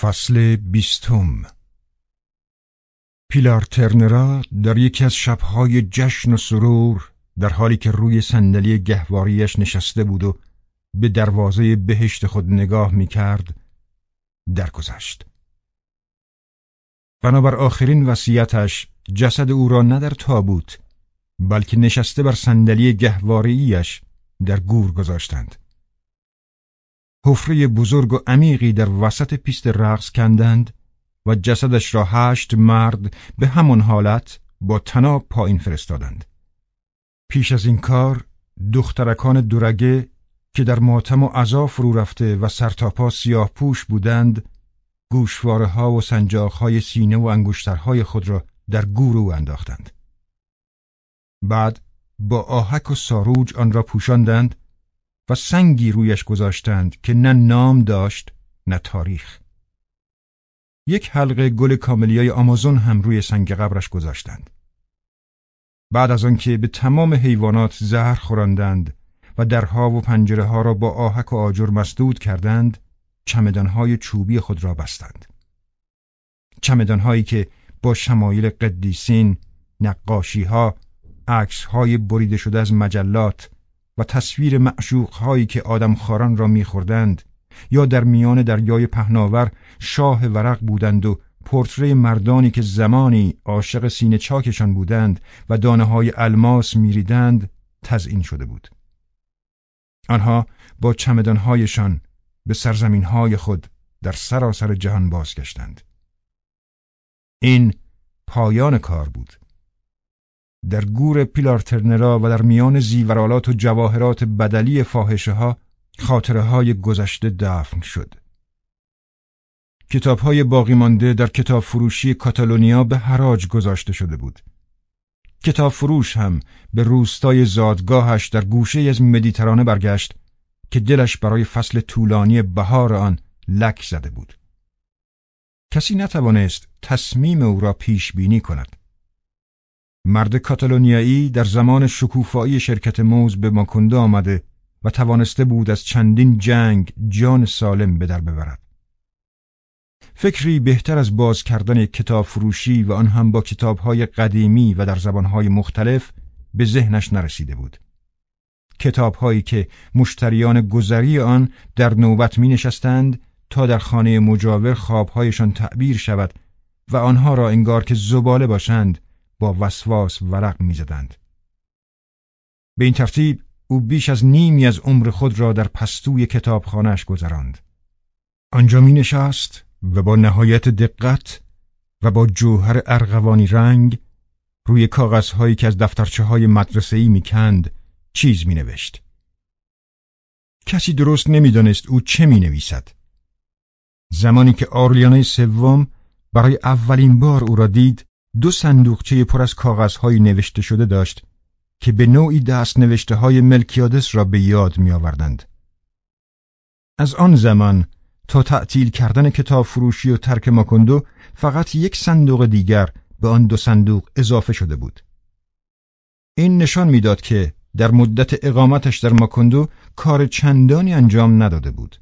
فصل بیستم پیلار ترنرا در یکی از شبهای جشن و سرور در حالی که روی صندلی گهواریش نشسته بود و به دروازه بهشت خود نگاه می کرد درگذشت. بنابر آخرین وصیتش جسد او را نه در تابوت بلکه نشسته بر صندلی گهواریش در گور گذاشتند. حفره بزرگ و عمیقی در وسط پیست رقص کندند و جسدش را هشت مرد به همان حالت با تناب پایین فرستادند. پیش از این کار دخترکان دورگه که در ماتم و عذا فرو رفته و سرتاپا سیاه پوش بودند گوشواره ها و سنجاق های سینه و انگشترهای خود را در گورو انداختند. بعد با آهک و ساروج آن را پوشاندند و سنگی رویش گذاشتند که نه نام داشت نه تاریخ. یک حلقه گل کاملیای آمازون هم روی سنگ قبرش گذاشتند. بعد از آنکه به تمام حیوانات زهر خوراندند و درها و پنجره ها را با آهک و آجر مسدود کردند چمدانهای چوبی خود را بستند. چمدانهایی که با شمایل قدیسین نقاشی ها عکس های بریده شده از مجلات و تصویر معشوق هایی که خاران را میخوردند یا در میان دریای پهناور شاه ورق بودند و پورتری مردانی که زمانی عاشق سینه چاکشان بودند و دانه های الماس میریدند تزئین شده بود. آنها با چمدانهایشان به سرزمین های خود در سراسر جهان بازگشتند. این پایان کار بود. در گور پیلارترنرا و در میان زیورالات و جواهرات بدلی فاحشه ها خاطره های گذشته دفن شد. کتاب های باقی مانده در کتاب فروشی کاتالونیا به حراج گذاشته شده بود. کتاب فروش هم به روستای زادگاهش در گوشه از مدیترانه برگشت که دلش برای فصل طولانی بهار آن لک زده بود. کسی نتوانست تصمیم او را پیش بینی کند. مرد کاتالونیایی در زمان شکوفایی شرکت موز به ماکونده آمده و توانسته بود از چندین جنگ جان سالم به در ببرد. فکری بهتر از باز کردن کتاب فروشی و آن هم با کتابهای قدیمی و در زبانهای مختلف به ذهنش نرسیده بود. کتابهایی که مشتریان گذری آن در نوبت می نشستند تا در خانه مجاور خوابهایشان تعبیر شود و آنها را انگار که زباله باشند با وسواس ورق می‌زدند. به این ترتیب او بیش از نیمی از عمر خود را در پستوی کتابخانهاش گذراند. آنجا می نشست و با نهایت دقت و با جوهر ارغوانی رنگ روی کاغذهایی که از دفترچه های مدرسه ای می کند چیز می نوشت. کسی درست نمی‌دانست او چه می نویسد. زمانی که آرلیانه سوم برای اولین بار او را دید دو صندوقچه پر از کاغذهای نوشته شده داشت که به نوعی دست نوشته های ملکیادس را به یاد می آوردند. از آن زمان تا تعطیل کردن کتاب فروشی و ترک ماکندو فقط یک صندوق دیگر به آن دو صندوق اضافه شده بود. این نشان می‌داد که در مدت اقامتش در ماکندو کار چندانی انجام نداده بود.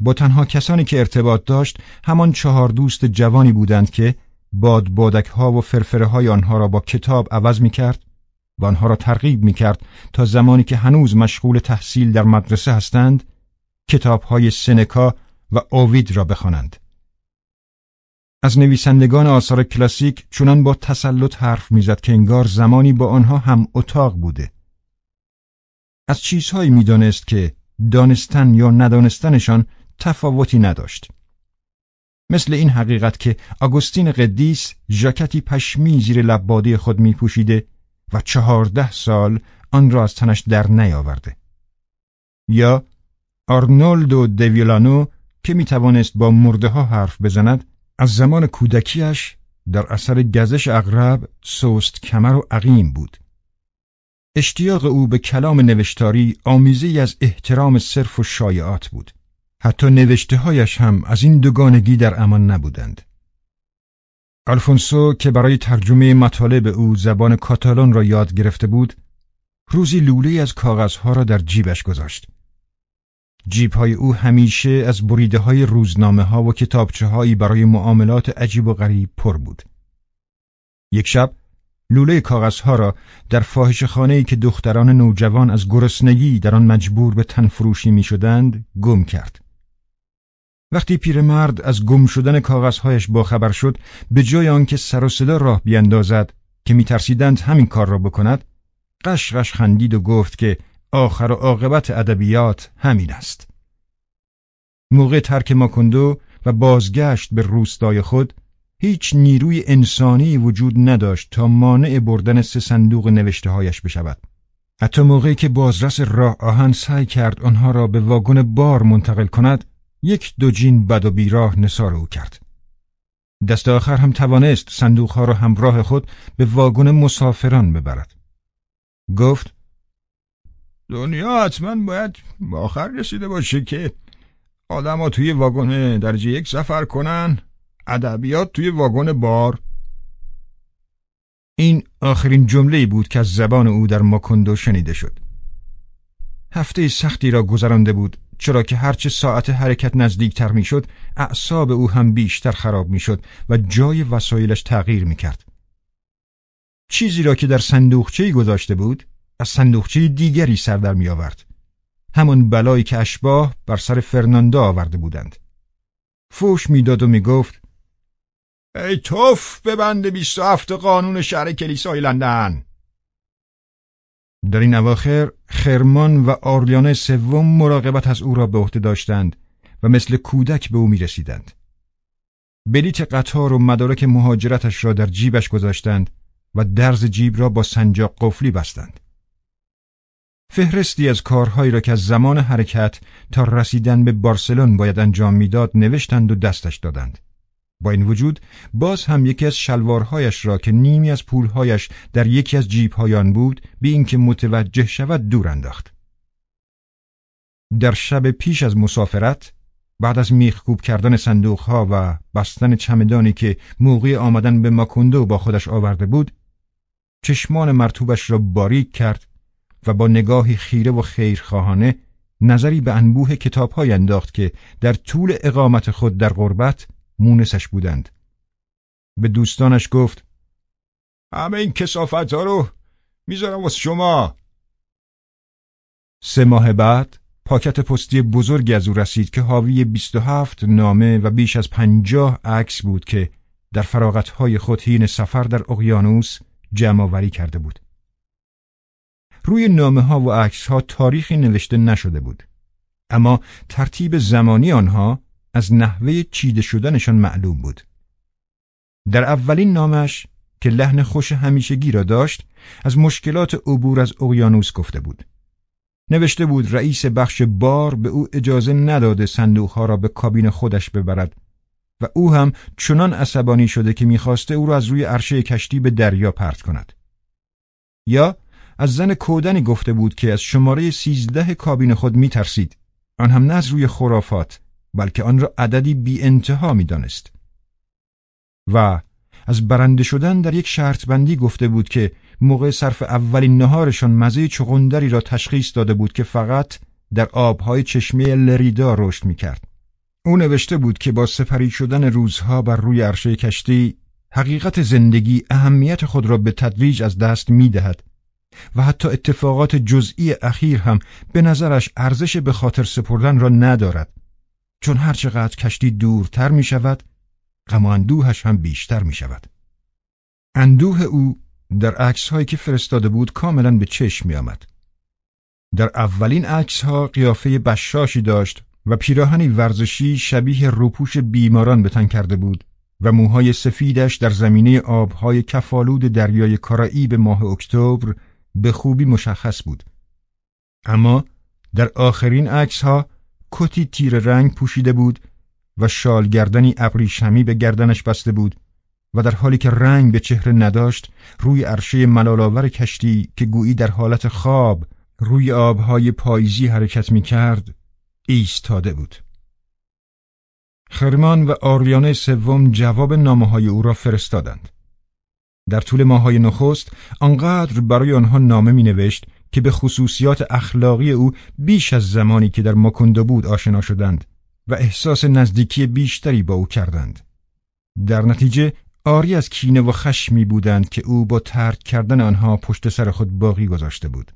با تنها کسانی که ارتباط داشت همان چهار دوست جوانی بودند که باد بادک ها و فرفره های آنها را با کتاب عوض می کرد و آنها را ترغیب می کرد تا زمانی که هنوز مشغول تحصیل در مدرسه هستند کتاب های سنکا و اوید را بخوانند. از نویسندگان آثار کلاسیک چونان با تسلط حرف می‌زد که انگار زمانی با آنها هم اتاق بوده. از چیزهایی می‌دانست که دانستن یا ندانستنشان تفاوتی نداشت. مثل این حقیقت که آگوستین قدیس ژاکتی پشمی زیر لباده خود می پوشیده و چهارده سال آن را از تنش در نیاورده. یا آرنولدو دویولانو که می توانست با مرده ها حرف بزند از زمان کودکیش در اثر گزش اغرب سوست کمر و عقیم بود. اشتیاق او به کلام نوشتاری آمیزی از احترام صرف و شایعات بود. حتی نوشته هایش هم از این دوگانگی در امان نبودند. آلفونسو که برای ترجمه مطالب او زبان کاتالان را یاد گرفته بود، روزی لوله از کاغذها را در جیبش گذاشت. جیب های او همیشه از بریده های روزنامه ها و کتابچه هایی برای معاملات عجیب و غریب پر بود. یک شب لوله کاغذها را در فاحش خانه که دختران نوجوان از گرسنگی در آن مجبور به تنفروشی می شدند گم کرد. وقتی پیرمرد از گم شدن کاغذهایش باخبر شد به جای آنکه سر و صدا راه بیندازد که میترسیدند همین کار را بکند قشقش خندید و گفت که آخر و عاقبت ادبیات همین است. موقع ترک ماکندو و بازگشت به روستای خود هیچ نیروی انسانی وجود نداشت تا مانع بردن سه صندوق نوشته هایش بشود. حتی موقعی که بازرس راه آهن سعی کرد آنها را به واگن بار منتقل کند یک دو جین بد و بیراه نصار او کرد. دست آخر هم توانست صندوقها را همراه خود به واگن مسافران ببرد. گفت دنیا حتما باید به آخر رسیده باشه که آدم توی واگن درجه یک سفر کنن ادبیات توی واگن بار. این آخرین جمله بود که از زبان او در ماکندو شنیده شد. هفته سختی را گذرانده بود چرا که هرچه ساعت حرکت نزدیکتر می‌شد اعصاب او هم بیشتر خراب می‌شد و جای وسایلش تغییر می‌کرد چیزی را که در صندوقچه گذاشته بود از صندوقچه دیگری سر در می آورد. همان بلایی که اشباه بر سر فرناندا آورده بودند. فوش می‌داد و می‌گفت ای توف به بند بیست و هفت قانون شهر کلیسای لندن در این اواخر خرمان و آرلیانه سوم مراقبت از او را به عهده داشتند و مثل کودک به او می رسیدند. بلیت قطار و مدارک مهاجرتش را در جیبش گذاشتند و درز جیب را با سنجاق قفلی بستند. فهرستی از کارهایی را که از زمان حرکت تا رسیدن به بارسلون باید انجام می‌داد نوشتند و دستش دادند. با این وجود باز هم یکی از شلوارهایش را که نیمی از پولهایش در یکی از جیبهایان بود به اینکه متوجه شود دور انداخت. در شب پیش از مسافرت بعد از میخکوب کردن صندوقها و بستن چمدانی که موقع آمدن به ماکوندو با خودش آورده بود چشمان مرتوبش را باریک کرد و با نگاهی خیره و خیرخواهانه نظری به انبوه کتابهای انداخت که در طول اقامت خود در غربت مونسش بودند به دوستانش گفت همه این کسافت ها رو می‌ذارم واسه شما سه ماه بعد پاکت پستی بزرگی از او رسید که حاوی 27 نامه و بیش از پنجاه عکس بود که در فراغتهای خود حین سفر در اقیانوس جمع کرده بود. روی نامه ها و عکس ها تاریخی نوشته نشده بود. اما ترتیب زمانی آنها از نحوه چیده شدنشان معلوم بود. در اولین نامش که لحن خوش همیشگی را داشت از مشکلات عبور از اقیانوس گفته بود. نوشته بود رئیس بخش بار به او اجازه نداده صندوقها را به کابین خودش ببرد و او هم چنان عصبانی شده که می‌خواسته او را از روی عرشه کشتی به دریا پرت کند. یا از زن کودنی گفته بود که از شماره سیزده کابین خود میترسید آن هم نه از روی خرافات بلکه آن را عددی بی انتها می دانست. و از برنده شدن در یک شرط بندی گفته بود که موقع صرف اولین نهارشان مزه چغندری را تشخیص داده بود که فقط در آبهای چشمه لریدا رشد می کرد. او نوشته بود که با سپری شدن روزها بر روی عرشه کشتی حقیقت زندگی اهمیت خود را به تدریج از دست می دهد و حتی اتفاقات جزئی اخیر هم به نظرش ارزش به خاطر سپردن را ندارد چون هرچقدر کشتی دورتر می شود غم اندوهش هم بیشتر می شود اندوه او در عکس هایی که فرستاده بود کاملا به چشم می آمد. در اولین عکس ها قیافه بشاشی داشت و پیراهنی ورزشی شبیه روپوش بیماران به تن کرده بود و موهای سفیدش در زمینه آبهای کفالود دریای کارایی به ماه اکتبر به خوبی مشخص بود. اما در آخرین عکس ها کتی تیر رنگ پوشیده بود و شالگردنی ابریشمی به گردنش بسته بود و در حالی که رنگ به چهره نداشت روی عرشه ملالاور کشتی که گویی در حالت خواب روی آبهای پاییزی حرکت می کرد ایستاده بود. خرمان و آرلیانه سوم جواب نامه های او را فرستادند. در طول ماهای نخست آنقدر برای آنها نامه می نوشت که به خصوصیات اخلاقی او بیش از زمانی که در ماکندو بود آشنا شدند و احساس نزدیکی بیشتری با او کردند. در نتیجه آری از کینه و خشمی بودند که او با ترک کردن آنها پشت سر خود باقی گذاشته بود.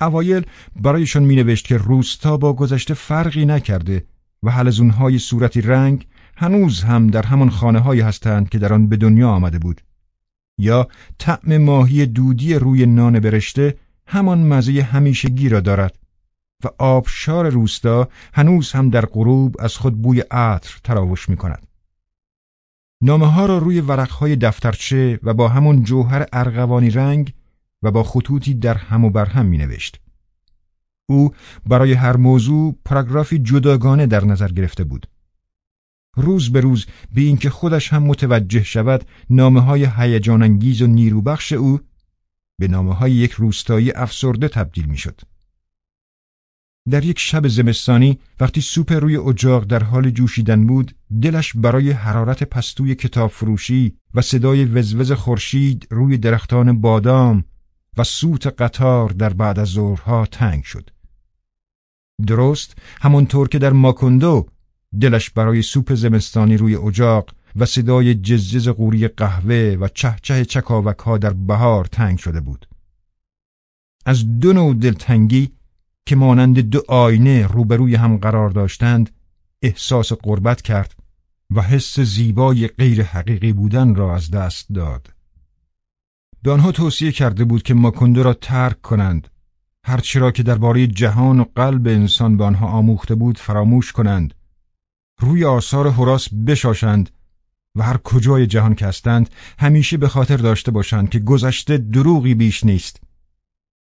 اوایل برایشان می نوشت که روستا با گذشته فرقی نکرده و حلزونهای صورتی رنگ هنوز هم در همان خانه هایی هستند که در آن به دنیا آمده بود. یا طعم ماهی دودی روی نان برشته همان مزه همیشگی را دارد و آبشار روستا هنوز هم در غروب از خود بوی عطر تراوش می کند. نامه ها را روی ورقهای دفترچه و با همون جوهر ارغوانی رنگ و با خطوطی در هم و بر هم می نوشت. او برای هر موضوع پاراگرافی جداگانه در نظر گرفته بود. روز به روز به اینکه خودش هم متوجه شود نامه های و نیروبخش او به نامه های یک روستایی افسرده تبدیل می شد. در یک شب زمستانی وقتی سوپ روی اجاق در حال جوشیدن بود دلش برای حرارت پستوی کتاب فروشی و صدای وزوز خورشید روی درختان بادام و سوت قطار در بعد از ظهرها تنگ شد. درست همانطور که در ماکندو دلش برای سوپ زمستانی روی اجاق و صدای جزجز قوری قهوه و چهچه چکاوک ها در بهار تنگ شده بود. از دو نوع دلتنگی که مانند دو آینه روبروی هم قرار داشتند احساس قربت کرد و حس زیبای غیر حقیقی بودن را از دست داد. به آنها توصیه کرده بود که ماکنده را ترک کنند هرچی را که درباره جهان و قلب انسان به آنها آموخته بود فراموش کنند روی آثار حراس بشاشند و هر کجای جهان که هستند همیشه به خاطر داشته باشند که گذشته دروغی بیش نیست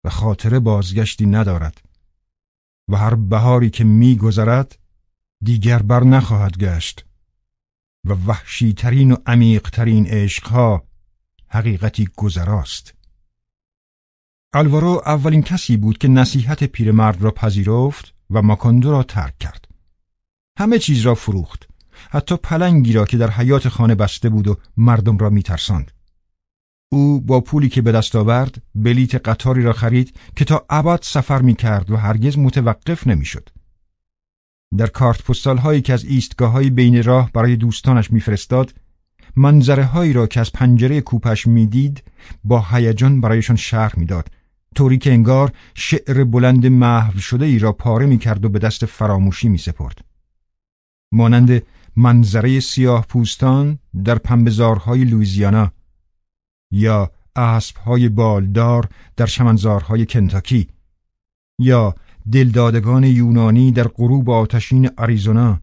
و خاطره بازگشتی ندارد و هر بهاری که میگذرد دیگر بر نخواهد گشت و وحشی ترین و عمیق ترین عشقها حقیقتی گذراست. الوارو اولین کسی بود که نصیحت پیرمرد را پذیرفت و ماکاندو را ترک کرد. همه چیز را فروخت. حتی پلنگی را که در حیات خانه بسته بود و مردم را میترساند او با پولی که به دست آورد بلیت قطاری را خرید که تا ابد سفر می کرد و هرگز متوقف نمی‌شد. در کارت پستال هایی که از ایستگاه های بین راه برای دوستانش میفرستاد منظره هایی را که از پنجره کوپش می‌دید با هیجان برایشان شرح می‌داد طوری که انگار شعر بلند محو شده ای را پاره می کرد و به دست فراموشی می سپرد. مانند منظره سیاه پوستان در پنبزارهای لویزیانا یا اسبهای بالدار در شمنزارهای کنتاکی یا دلدادگان یونانی در غروب آتشین آریزونا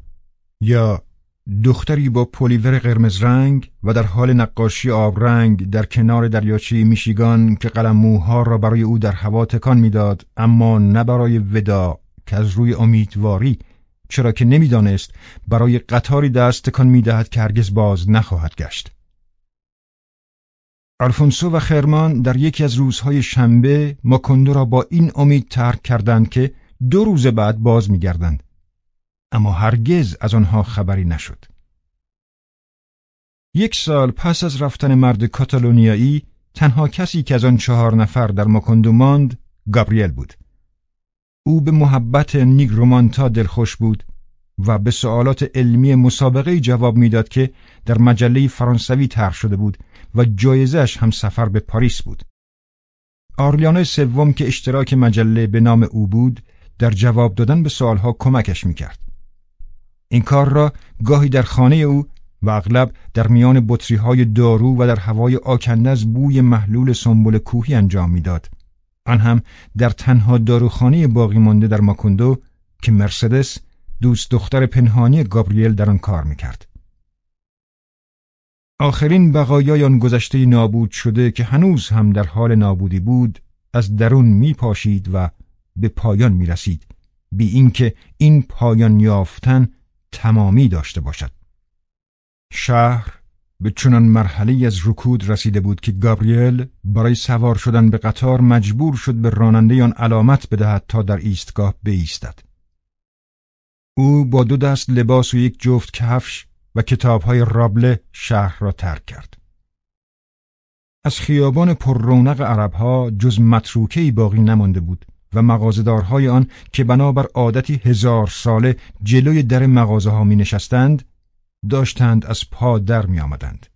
یا دختری با پلیور قرمز رنگ و در حال نقاشی آبرنگ در کنار دریاچه میشیگان که قلموها را برای او در هوا تکان می‌داد اما نه برای ودا که از روی امیدواری چرا که نمی‌دانست برای قطاری دست تکان می‌دهد که هرگز باز نخواهد گشت. آلفونسو و خرمان در یکی از روزهای شنبه ماکندو را با این امید ترک کردند که دو روز بعد باز میگردند. اما هرگز از آنها خبری نشد. یک سال پس از رفتن مرد کاتالونیایی تنها کسی که از آن چهار نفر در ماکندو ماند گابریل بود. او به محبت نیگرومانتا دلخوش بود و به سوالات علمی مسابقه جواب می‌داد که در مجله فرانسوی طرح شده بود و جایزش هم سفر به پاریس بود. آرلیانو سوم که اشتراک مجله به نام او بود در جواب دادن به سوالها کمکش می‌کرد. این کار را گاهی در خانه او و اغلب در میان بطری های دارو و در هوای آکنده از بوی محلول سنبل کوهی انجام می‌داد. آن هم در تنها داروخانه باقی مانده در ماکوندو که مرسدس دوست دختر پنهانی گابریل در آن کار می‌کرد. آخرین بقایای آن گذشته نابود شده که هنوز هم در حال نابودی بود از درون می پاشید و به پایان می رسید بی اینکه این پایان یافتن تمامی داشته باشد شهر به چنان مرحله از رکود رسیده بود که گابریل برای سوار شدن به قطار مجبور شد به راننده آن علامت بدهد تا در ایستگاه بایستد. او با دو دست لباس و یک جفت کفش و کتابهای رابله شهر را ترک کرد. از خیابان پر رونق عربها جز متروکهی باقی نمانده بود و مغازدارهای آن که بنابر عادتی هزار ساله جلوی در مغازه ها می نشستند داشتند از پا در می آمدند.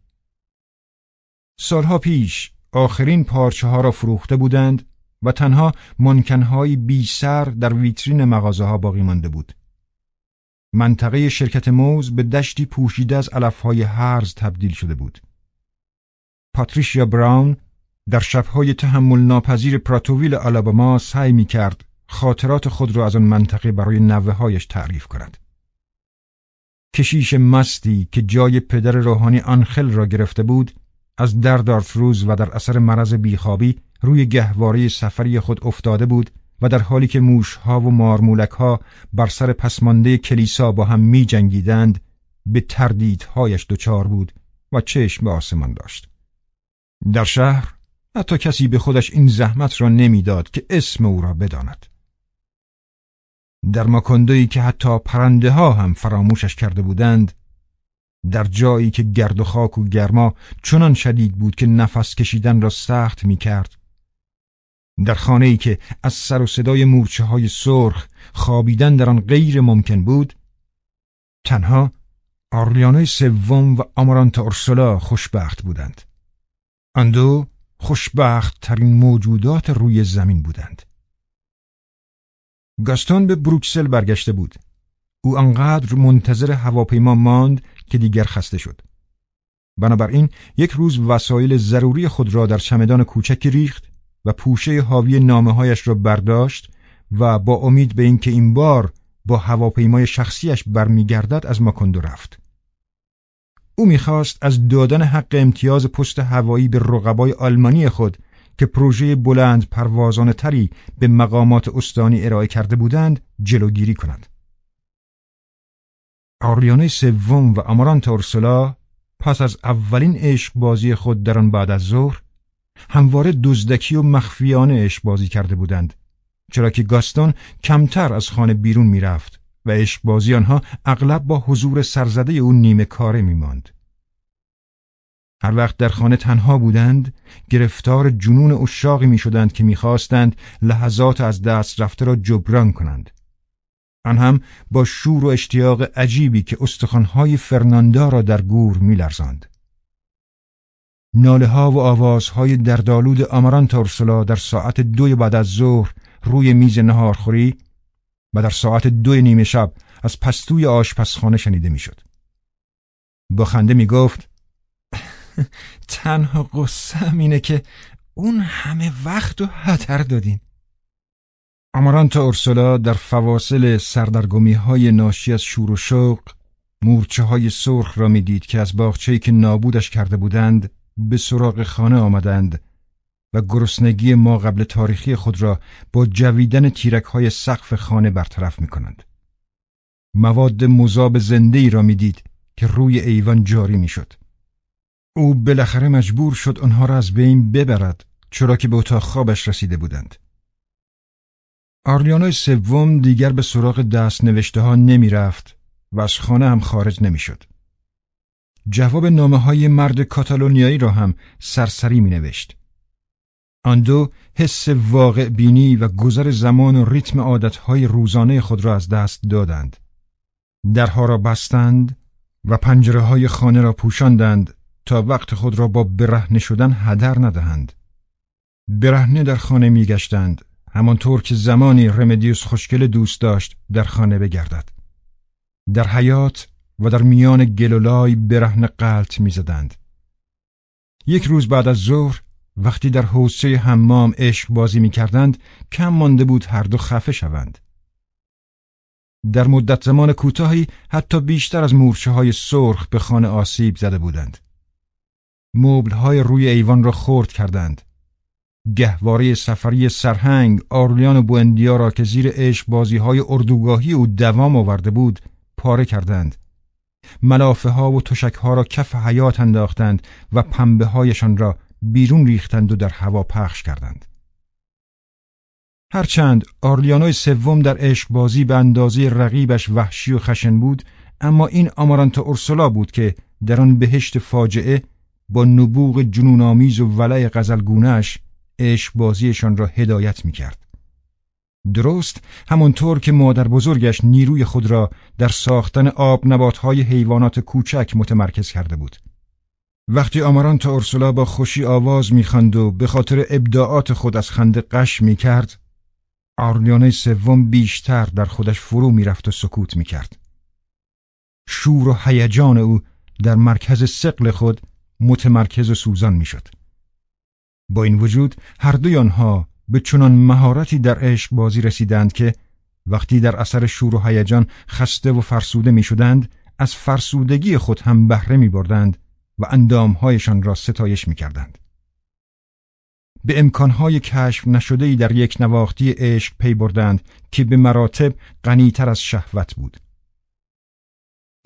سالها پیش آخرین پارچه ها را فروخته بودند و تنها منکنهای بی سر در ویترین مغازه ها باقی مانده بود. منطقه شرکت موز به دشتی پوشیده از علفهای هرز تبدیل شده بود. پاتریشیا براون در شبهای تحمل ناپذیر پراتوویل آلاباما سعی می کرد خاطرات خود را از آن منطقه برای نوه هایش تعریف کند. کشیش مستی که جای پدر روحانی آنخل را گرفته بود از درد روز و در اثر مرض بیخوابی روی گهواره سفری خود افتاده بود و در حالی که موشها و مارمولکها بر سر پسمانده کلیسا با هم می جنگیدند به تردیدهایش دچار بود و چشم به آسمان داشت. در شهر حتی کسی به خودش این زحمت را نمی‌داد که اسم او را بداند. در ماکندویی که حتی پرنده ها هم فراموشش کرده بودند در جایی که گرد و خاک و گرما چنان شدید بود که نفس کشیدن را سخت می کرد در خانه ای که از سر و صدای مورچه های سرخ خوابیدن در آن غیر ممکن بود تنها آرلیانوی سوم و آمارانتا اورسولا خوشبخت بودند. آن دو خوشبخت ترین موجودات روی زمین بودند. گاستون به بروکسل برگشته بود او انقدر منتظر هواپیما ماند که دیگر خسته شد بنابراین یک روز وسایل ضروری خود را در چمدان کوچکی ریخت و پوشه حاوی نامه هایش را برداشت و با امید به اینکه این بار با هواپیمای شخصیش برمیگردد از ماکندو رفت. او می‌خواست از دادن حق امتیاز پست هوایی به رقبای آلمانی خود که پروژه بلند پروازان تری به مقامات استانی ارائه کرده بودند جلوگیری کند. آرلیانه سوم و امارانت اورسولا پس از اولین عشق بازی خود در آن بعد از ظهر همواره دزدکی و مخفیانه عشق بازی کرده بودند چرا که گاستون کمتر از خانه بیرون می‌رفت و عشق بازی آنها اغلب با حضور سرزده او نیمه کاره میماند هر وقت در خانه تنها بودند گرفتار جنون اشاقی می شدند که می‌خواستند لحظات از دست رفته را جبران کنند آن هم با شور و اشتیاق عجیبی که استخوانهای فرناندا را در گور میلرزاند. ناله ها و آوازهای دردآلود آماران تورسلا در ساعت دوی بعد از ظهر روی میز نهارخوری و در ساعت دوی نیمه شب از پستوی آشپزخانه شنیده می‌شد. با خنده می گفت تنها قصه اینه که اون همه وقت و هدر دادین. آمارانتا اورسولا در فواصل سردرگمی های ناشی از شور و شوق مورچه های سرخ را می‌دید که از باغچه‌ای که نابودش کرده بودند به سراغ خانه آمدند و گرسنگی ما قبل تاریخی خود را با جویدن تیرک های سقف خانه برطرف می کنند. مواد مذاب زنده ای را می‌دید که روی ایوان جاری می‌شد. او بالاخره مجبور شد آنها را از بین ببرد چرا که به اتاق خوابش رسیده بودند. آرلیانوی سوم دیگر به سراغ دست نوشته ها نمی رفت و از خانه هم خارج نمی شد. جواب نامه های مرد کاتالونیایی را هم سرسری می نوشت. آن دو حس واقع بینی و گذر زمان و ریتم عادتهای روزانه خود را از دست دادند. درها را بستند و پنجره های خانه را پوشاندند تا وقت خود را با برهنه شدن هدر ندهند. برهنه در خانه می گشتند همانطور که زمانی رمدیوس خوشگل دوست داشت در خانه بگردد. در حیات و در میان گلولای برهن قلط می‌زدند. یک روز بعد از ظهر وقتی در حوزچه حمام عشق بازی می کردند کم مانده بود هر دو خفه شوند. در مدت زمان کوتاهی حتی بیشتر از مورچه های سرخ به خانه آسیب زده بودند. مبل های روی ایوان را خورد کردند. گهواره سفری سرهنگ آرلیان و بوندیا را که زیر عشق بازی های اردوگاهی او دوام آورده بود پاره کردند ملافه ها و تشک ها را کف حیات انداختند و پنبه هایشان را بیرون ریختند و در هوا پخش کردند هرچند آرلیانوی سوم در عشق بازی به اندازه رقیبش وحشی و خشن بود اما این آمارانتا اورسولا بود که در آن بهشت فاجعه با نبوغ جنونآمیز و ولع عشق بازیشان را هدایت می کرد. درست همانطور که مادر بزرگش نیروی خود را در ساختن آب نباتهای حیوانات کوچک متمرکز کرده بود. وقتی آمارانتا اورسولا با خوشی آواز می‌خواند و به خاطر ابداعات خود از خنده قش می‌کرد آرلیانه سوم بیشتر در خودش فرو می‌رفت و سکوت می‌کرد شور و هیجان او در مرکز سقل خود متمرکز و سوزان می‌شد با این وجود هر دوی آنها به چنان مهارتی در عشق بازی رسیدند که وقتی در اثر شور و هیجان خسته و فرسوده می‌شدند از فرسودگی خود هم بهره می بردند و اندامهایشان را ستایش می کردند. به امکانهای کشف نشدهی در یک نواختی عشق پی بردند که به مراتب غنیتر از شهوت بود.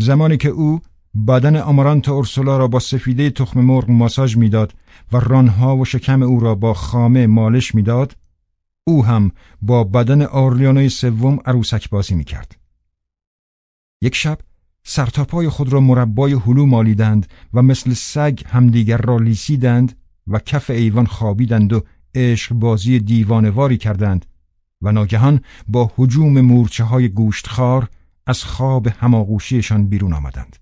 زمانی که او بدن آمارانت اورسولا را با سفیده تخم مرغ ماساژ می‌داد و رانها و شکم او را با خامه مالش می‌داد او هم با بدن آرلیانوی سوم عروسک بازی می‌کرد. یک شب سرتاپای خود را مربای هلو مالیدند و مثل سگ همدیگر را لیسیدند و کف ایوان خوابیدند و عشق بازی دیوانواری کردند و ناگهان با حجوم مورچه های گوشتخار از خواب هماغوشیشان بیرون آمدند.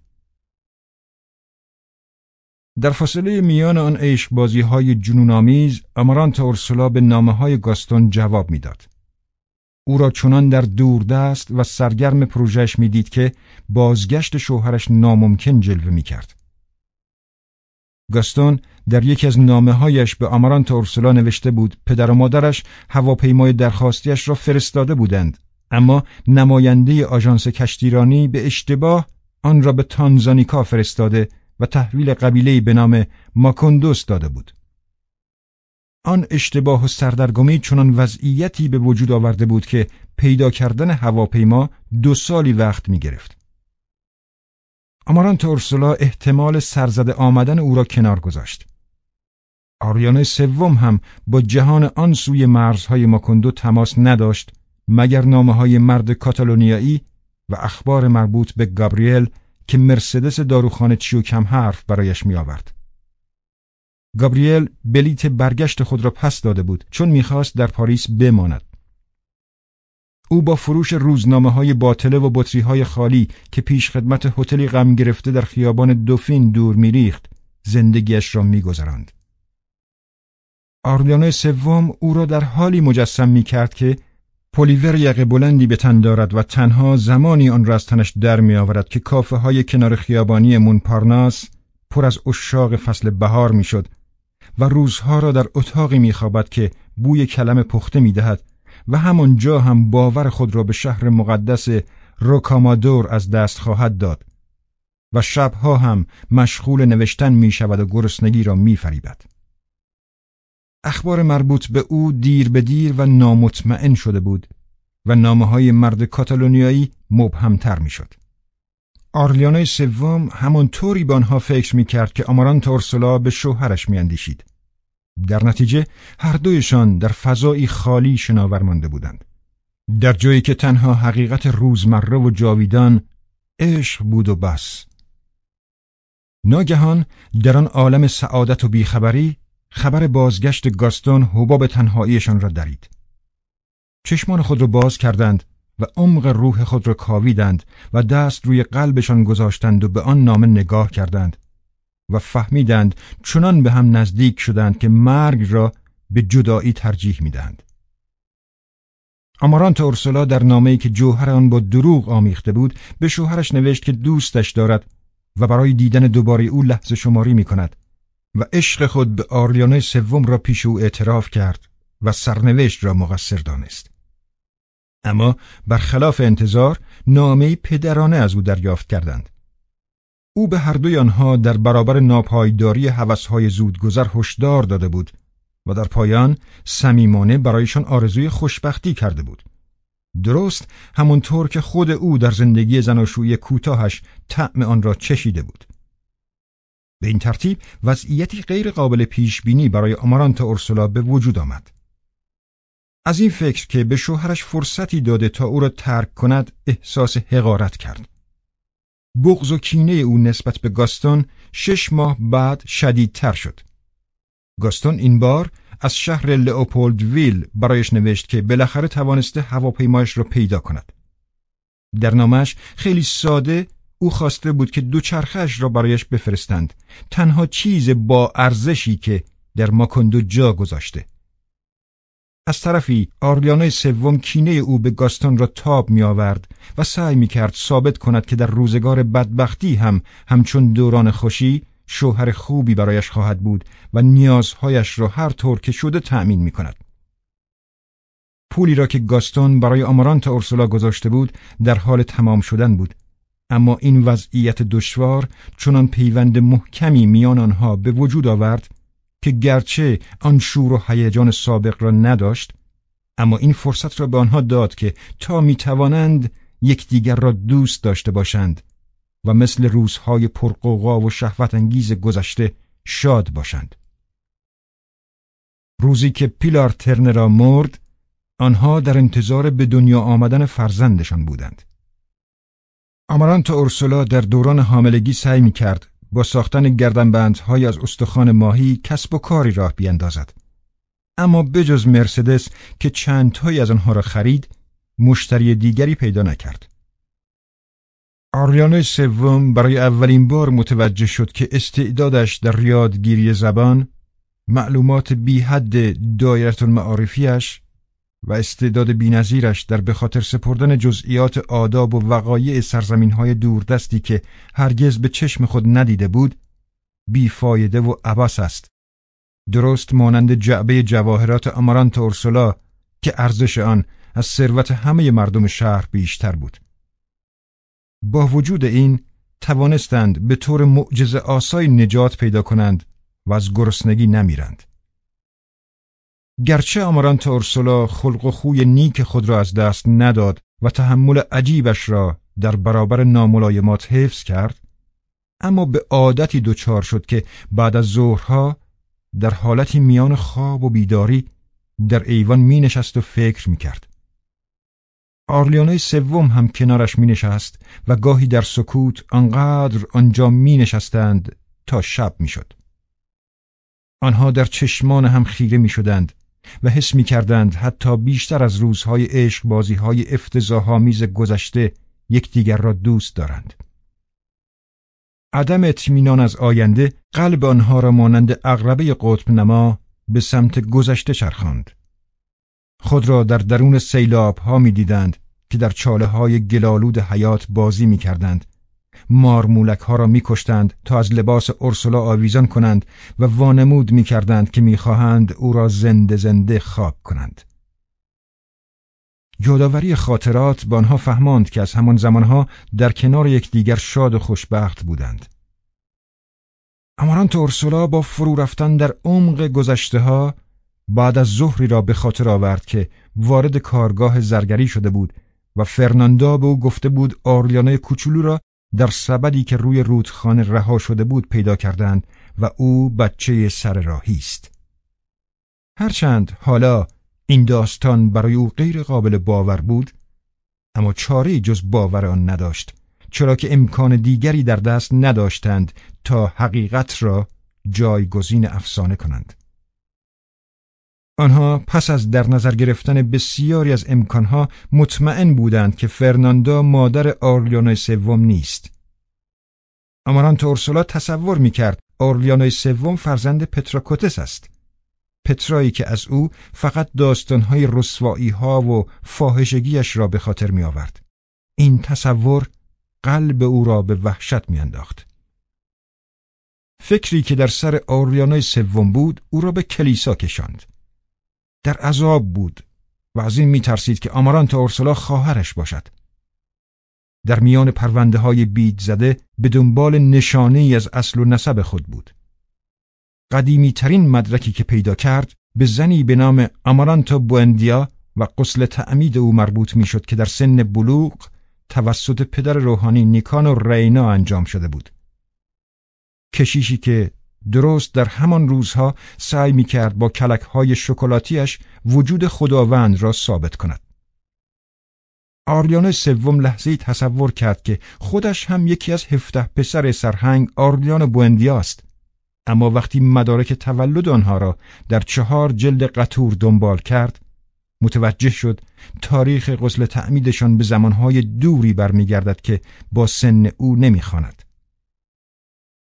در فاصله میان آن عشق بازی های جنونآمیز امارانت اورسولا به نامه های گاستون جواب می‌داد. او را چنان در دوردست و سرگرم پروژهش می‌دید که بازگشت شوهرش ناممکن جلوه می‌کرد. گاستون در یکی از نامه هایش به آمارانت اورسولا نوشته بود پدر و مادرش هواپیمای درخواستیش را فرستاده بودند اما نماینده آژانس کشتیرانی به اشتباه آن را به تانزانیکا فرستاده و تحویل قبیله به نام ماکوندوس داده بود. آن اشتباه و سردرگمی چنان وضعیتی به وجود آورده بود که پیدا کردن هواپیما دو سالی وقت می گرفت. آمارانت اورسولا احتمال سرزده آمدن او را کنار گذاشت. آریانه سوم هم با جهان آن سوی مرزهای ماکندو تماس نداشت مگر نامه های مرد کاتالونیایی و اخبار مربوط به گابریل که مرسدس داروخانه چیو کم حرف برایش می آورد. گابریل بلیت برگشت خود را پس داده بود چون می‌خواست در پاریس بماند. او با فروش روزنامه های باطله و بطری های خالی که پیش خدمت هتلی غم گرفته در خیابان دوفین دور میریخت زندگیش را میگذراند. آرلیانو سوم او را در حالی مجسم می کرد که پلیور یقه بلندی به تن دارد و تنها زمانی آن را از تنش در می آورد که کافه های کنار خیابانی مونپارناس پر از اشاق فصل بهار می شد و روزها را در اتاقی می خوابد که بوی کلم پخته می دهد و همانجا هم باور خود را به شهر مقدس روکامادور از دست خواهد داد و شبها هم مشغول نوشتن می شود و گرسنگی را می فریبد. اخبار مربوط به او دیر به دیر و نامطمئن شده بود و نامه های مرد کاتالونیایی مبهمتر می شد. آرلیانای سوم همانطوری به آنها فکر می کرد که آمارانت اورسولا به شوهرش می اندیشید. در نتیجه هر دویشان در فضایی خالی شناور مانده بودند. در جایی که تنها حقیقت روزمره و جاویدان عشق بود و بس. ناگهان در آن عالم سعادت و بیخبری خبر بازگشت گاستون حباب تنهاییشان را درید. چشمان خود را باز کردند و عمق روح خود را کاویدند و دست روی قلبشان گذاشتند و به آن نامه نگاه کردند و فهمیدند چنان به هم نزدیک شدند که مرگ را به جدایی ترجیح می‌دهند. آمارانت اورسولا در نامه‌ای که جوهر آن با دروغ آمیخته بود به شوهرش نوشت که دوستش دارد و برای دیدن دوباره او لحظه شماری می کند و عشق خود به آرلیانه سوم را پیش او اعتراف کرد و سرنوشت را مقصر دانست. اما برخلاف انتظار نامه پدرانه از او دریافت کردند. او به هر دوی آنها در برابر ناپایداری هوسهای زودگذر هشدار داده بود و در پایان صمیمانه برایشان آرزوی خوشبختی کرده بود. درست همونطور که خود او در زندگی زناشویی کوتاهش طعم آن را چشیده بود. به این ترتیب وضعیتی غیر قابل پیش بینی برای آمارانتا اورسولا به وجود آمد. از این فکر که به شوهرش فرصتی داده تا او را ترک کند احساس حقارت کرد. بغض و کینه او نسبت به گاستون شش ماه بعد شدیدتر شد. گاستون این بار از شهر لئوپولدویل برایش نوشت که بالاخره توانسته هواپیمایش را پیدا کند. در نامش خیلی ساده او خواسته بود که دوچرخش را برایش بفرستند. تنها چیز با ارزشی که در ماکندو جا گذاشته. از طرفی آرلیانای سوم کینه او به گاستون را تاب می آورد و سعی می کرد ثابت کند که در روزگار بدبختی هم همچون دوران خوشی شوهر خوبی برایش خواهد بود و نیازهایش را هر طور که شده تأمین می کند. پولی را که گاستون برای آمارانت اورسولا گذاشته بود در حال تمام شدن بود. اما این وضعیت دشوار چنان پیوند محکمی میان آنها به وجود آورد که گرچه آن شور و هیجان سابق را نداشت اما این فرصت را به آنها داد که تا می توانند یکدیگر را دوست داشته باشند و مثل روزهای پرقوقا و شهوت انگیز گذشته شاد باشند. روزی که پیلار ترنرا مرد، آنها در انتظار به دنیا آمدن فرزندشان بودند. آمارانت اورسولا در دوران حاملگی سعی می کرد با ساختن گردنبندهای از استخوان ماهی کسب و کاری راه بیندازد. اما بجز مرسدس که چندتایی از آنها را خرید، مشتری دیگری پیدا نکرد. آریانوی سوم برای اولین بار متوجه شد که استعدادش در یادگیری زبان، معلومات بی حد دایرت المعارفیش و استعداد بینظیرش در به خاطر سپردن جزئیات آداب و وقایع سرزمین های دوردستی که هرگز به چشم خود ندیده بود بیفایده و عباس است. درست مانند جعبه جواهرات امارانت اورسولا که ارزش آن از ثروت همه مردم شهر بیشتر بود. با وجود این توانستند به طور معجزه آسای نجات پیدا کنند و از گرسنگی نمیرند. گرچه آمارانت اورسولا خلق و خوی نیک خود را از دست نداد و تحمل عجیبش را در برابر ناملایمات حفظ کرد اما به عادتی دچار شد که بعد از ظهرها در حالتی میان خواب و بیداری در ایوان می نشست و فکر می کرد. آرلیانوی سوم هم کنارش می نشست و گاهی در سکوت آنقدر آنجا می نشستند تا شب می شد. آنها در چشمان هم خیره می شدند و حس می کردند حتی بیشتر از روزهای عشق بازی های افتضاحآمیز گذشته یکدیگر را دوست دارند. عدم اطمینان از آینده قلب آنها را مانند اغربه قطب نما به سمت گذشته چرخاند. خود را در درون سیلاب ها می دیدند که در چاله های گلالود حیات بازی می کردند مارمولک ها را میکشتند تا از لباس ارسولا آویزان کنند و وانمود می‌کردند که می‌خواهند او را زنده زنده خاک کنند. یادآوری خاطرات به آنها فهماند که از همان زمانها در کنار یکدیگر شاد و خوشبخت بودند. امارانت اورسولا با فرو رفتن در عمق گذشته ها بعد از ظهری را به خاطر آورد که وارد کارگاه زرگری شده بود و فرناندا به او گفته بود آرلیانه کوچولو را در سبدی که روی رودخانه رها شده بود پیدا کردند و او بچه سر راهی است. هرچند حالا این داستان برای او غیر قابل باور بود اما چاره جز باور آن نداشت چرا که امکان دیگری در دست نداشتند تا حقیقت را جایگزین افسانه کنند. آنها پس از در نظر گرفتن بسیاری از امکانها مطمئن بودند که فرناندا مادر آرلیانوی سوم نیست. امارانت اورسولا تصور می‌کرد آرلیانوی سوم فرزند پتراکوتس است. پترایی که از او فقط داستانهای رسوایی ها و فاحشگیش را به خاطر می آورد. این تصور قلب او را به وحشت میانداخت. فکری که در سر آرلیانوی سوم بود او را به کلیسا کشاند. در عذاب بود و از این میترسید که آمارانت اورسولا خواهرش باشد. در میان پرونده های بید زده به دنبال نشانه ای از اصل و نسب خود بود. قدیمی ترین مدرکی که پیدا کرد به زنی به نام آمارانتا بوندیا و قسل تعمید او مربوط می شد که در سن بلوغ توسط پدر روحانی نیکان و رینا انجام شده بود. کشیشی که درست در همان روزها سعی می کرد با کلک های شکلاتیش وجود خداوند را ثابت کند. آرلیان سوم لحظه تصور کرد که خودش هم یکی از هفته پسر سرهنگ آرلیان بوندیاست اما وقتی مدارک تولد آنها را در چهار جلد قطور دنبال کرد متوجه شد تاریخ غسل تعمیدشان به زمانهای دوری برمیگردد که با سن او نمی‌خواند.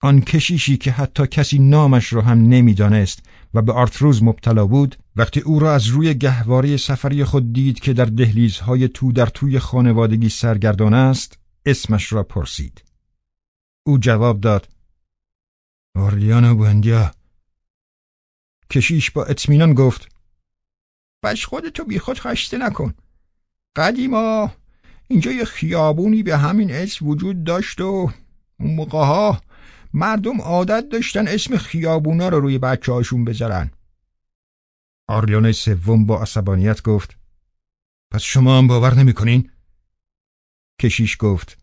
آن کشیشی که حتی کسی نامش را هم نمی‌دانست و به آرتروز مبتلا بود وقتی او را از روی گهواره سفری خود دید که در دهلیزهای تو در توی خانوادگی سرگردان است اسمش را پرسید. او جواب داد آرلیانا بوندیا. کشیش با اطمینان گفت بس خودتو بیخود خسته نکن. قدیما اینجا یه خیابونی به همین اسم وجود داشت و اون موقع ها مردم عادت داشتن اسم خیابونا رو روی بچه هاشون بذارن آرلیانه سوم با عصبانیت گفت پس شما هم باور نمی‌کنین؟ کشیش گفت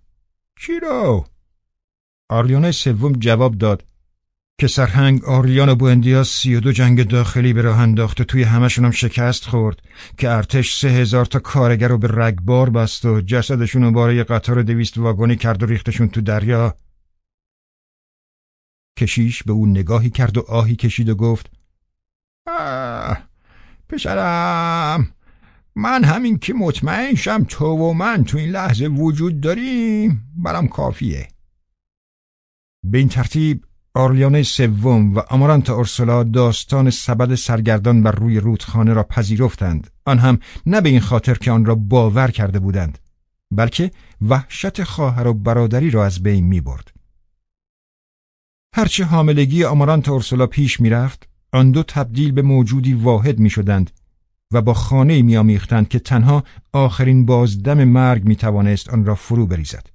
چی رو؟ آرلیانه سوم جواب داد که سرهنگ آرلیان و بوندیا سی و دو جنگ داخلی به راه انداخت و توی همشون هم شکست خورد که ارتش سه هزار تا کارگر رو به رگبار بست و جسدشون رو باره قطار دویست واگنی کرد و ریختشون تو دریا کشیش به اون نگاهی کرد و آهی کشید و گفت آه پسرم من همین که مطمئن شم تو و من تو این لحظه وجود داریم برام کافیه به این ترتیب آرلیانه سوم و آمارانت اورسولا داستان سبد سرگردان بر روی رودخانه را پذیرفتند آن هم نه به این خاطر که آن را باور کرده بودند بلکه وحشت خواهر و برادری را از بین می برد. هرچه حاملگی آمارانت اورسولا پیش می رفت آن دو تبدیل به موجودی واحد می شدند و با خانه می آمیختند که تنها آخرین بازدم مرگ می توانست آن را فرو بریزد.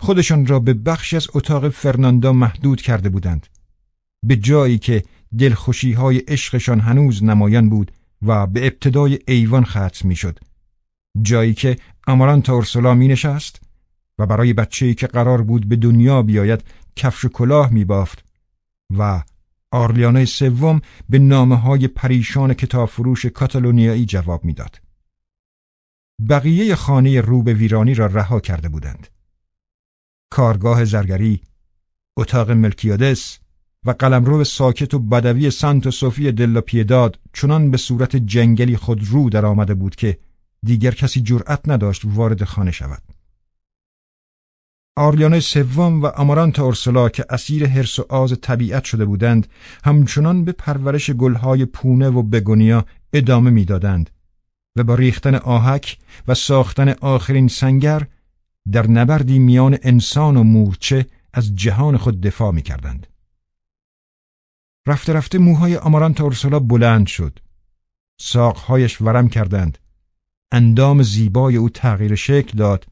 خودشان را به بخشی از اتاق فرناندا محدود کرده بودند. به جایی که دلخوشی های عشقشان هنوز نمایان بود و به ابتدای ایوان ختم می شد. جایی که امارانتا اورسولا می نشست و برای بچه‌ای که قرار بود به دنیا بیاید کفش و کلاه می بافت و آرلیانه سوم به نامه های پریشان کتاب فروش کاتالونیایی جواب می‌داد. بقیه خانه رو به ویرانی را رها کرده بودند. کارگاه زرگری، اتاق ملکیادس و قلمرو ساکت و بدوی سنت و صوفی دلا پیداد چنان به صورت جنگلی خود رو در آمده بود که دیگر کسی جرأت نداشت وارد خانه شود. آریانه سوم و امارانت اورسلا که اسیر حرس و آز طبیعت شده بودند همچنان به پرورش گلهای پونه و بگونیا ادامه می‌دادند و با ریختن آهک و ساختن آخرین سنگر در نبردی میان انسان و مورچه از جهان خود دفاع می کردند. رفته رفته موهای آمارانت اورسولا بلند شد. ساقهایش ورم کردند. اندام زیبای او تغییر شکل داد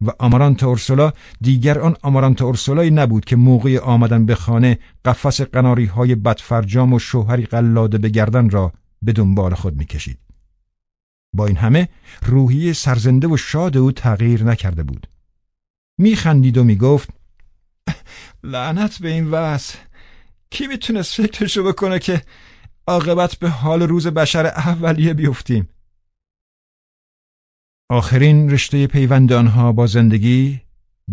و آمارانت اورسولا دیگر آن آمارانت اورسولایی نبود که موقع آمدن به خانه قفس قناری های بدفرجام و شوهری قلاده به گردن را به دنبال خود می‌کشید. با این همه روحی سرزنده و شاد او تغییر نکرده بود. میخندید و می‌گفت لعنت به این وضع کی می‌تونست فکرشو بکنه که عاقبت به حال روز بشر اولیه بیفتیم آخرین رشته پیوند آنها با زندگی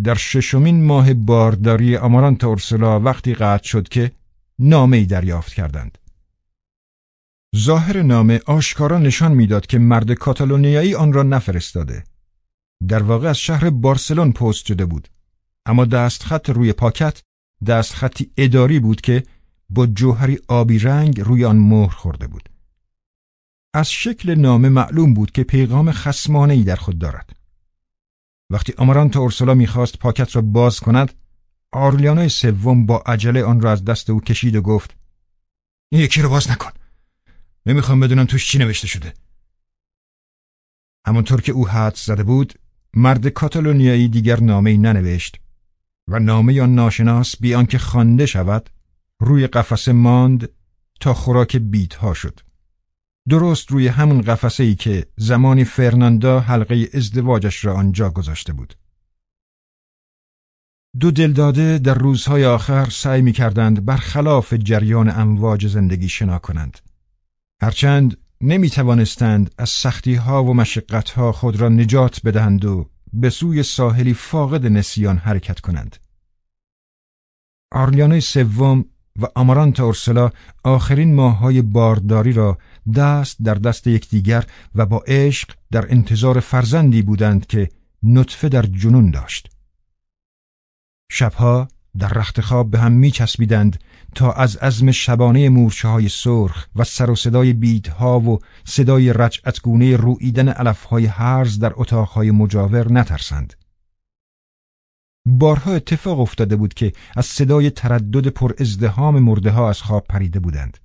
در ششمین ماه بارداری آمارانت اورسلا وقتی قطع شد که نامه دریافت کردند. ظاهر نامه آشکارا نشان می‌داد که مرد کاتالونیایی آن را نفرستاده. در واقع از شهر بارسلون پست شده بود. اما دستخط روی پاکت دستخطی اداری بود که با جوهری آبی رنگ روی آن مهر خورده بود. از شکل نامه معلوم بود که پیغام خسمانه ای در خود دارد. وقتی آمارانتا اورسولا می‌خواست پاکت را باز کند، آرلیانای سوم با عجله آن را از دست او کشید و گفت این یکی رو باز نکن. نمی‌خوام بدونم توش چی نوشته شده. همانطور که او حد زده بود، مرد کاتالونیایی دیگر نامه ای ننوشت و نامه آن ناشناس بی آنکه خوانده شود روی قفسه ماند تا خوراک بیت ها شد. درست روی همون قفسه ای که زمانی فرناندا حلقه ازدواجش را آنجا گذاشته بود. دو دلداده در روزهای آخر سعی می کردند برخلاف جریان امواج زندگی شنا کنند. هرچند نمی توانستند از سختی ها و مشقت ها خود را نجات بدهند و به سوی ساحلی فاقد نسیان حرکت کنند. آرلیانه سوم و آمارانت اورسلا آخرین ماههای بارداری را دست در دست یکدیگر و با عشق در انتظار فرزندی بودند که نطفه در جنون داشت. شبها در رخت خواب به هم می چسبیدند تا از عزم شبانه مورچه های سرخ و سر و صدای بیدها و صدای رجعتگونه رویدن علفهای هرز در اتاقهای مجاور نترسند. بارها اتفاق افتاده بود که از صدای تردد پر ازدهام مرده ها از خواب پریده بودند.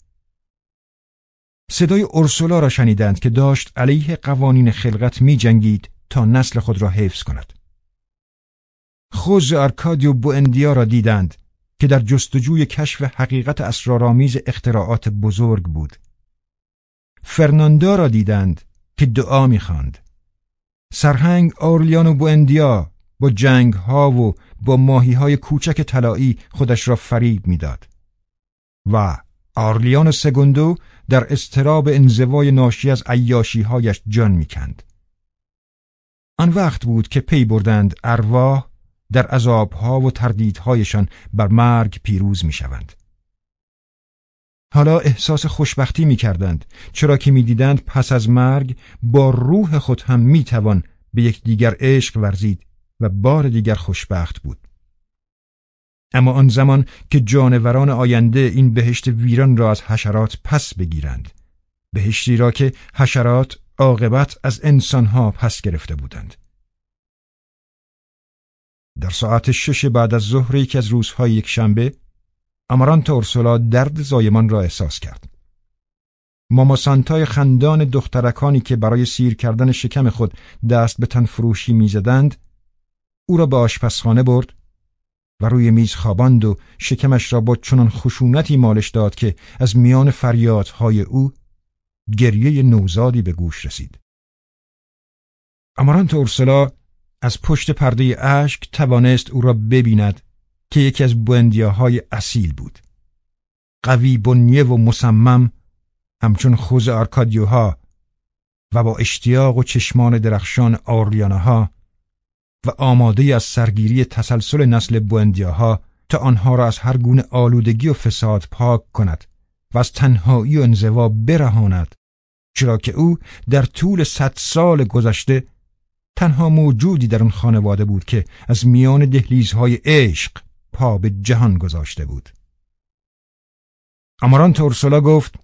صدای ارسولا را شنیدند که داشت علیه قوانین خلقت می جنگید تا نسل خود را حفظ کند. خوز ارکادیو بواندیا را دیدند که در جستجوی کشف حقیقت اسرارآمیز اختراعات بزرگ بود. فرناندا را دیدند که دعا می‌خواند. سرهنگ آرلیانو بواندیا با جنگ ها و با ماهی های کوچک طلایی خودش را فریب می‌داد. و آرلیان سگوندو در استراب انزوای ناشی از عیاشی هایش جان می‌کند. آن وقت بود که پی بردند ارواح در عذابها و تردیدهایشان بر مرگ پیروز می‌شوند. حالا احساس خوشبختی می کردند چرا که می دیدند پس از مرگ با روح خود هم می توان به یکدیگر عشق ورزید و بار دیگر خوشبخت بود. اما آن زمان که جانوران آینده این بهشت ویران را از حشرات پس بگیرند بهشتی را که حشرات عاقبت از انسانها پس گرفته بودند. در ساعت شش بعد از ظهر یکی از روزهای یک شنبه امارانت اورسولا درد زایمان را احساس کرد. ماما سانتای خندان دخترکانی که برای سیر کردن شکم خود دست به تن فروشی می‌زدند او را به آشپزخانه برد و روی میز خواباند و شکمش را با چنان خشونتی مالش داد که از میان فریادهای او گریه نوزادی به گوش رسید. امارانت اورسلا از پشت پرده اشک توانست او را ببیند که یکی از بوندیاهای اصیل بود. قوی بنیه و مصمم همچون خوز آرکادیوها و با اشتیاق و چشمان درخشان آرلیانها و آماده از سرگیری تسلسل نسل بوندیاها تا آنها را از هر گونه آلودگی و فساد پاک کند و از تنهایی و انزوا برهاند چرا که او در طول صد سال گذشته تنها موجودی در آن خانواده بود که از میان دهلیزهای عشق پا به جهان گذاشته بود. اماران تورسولا گفت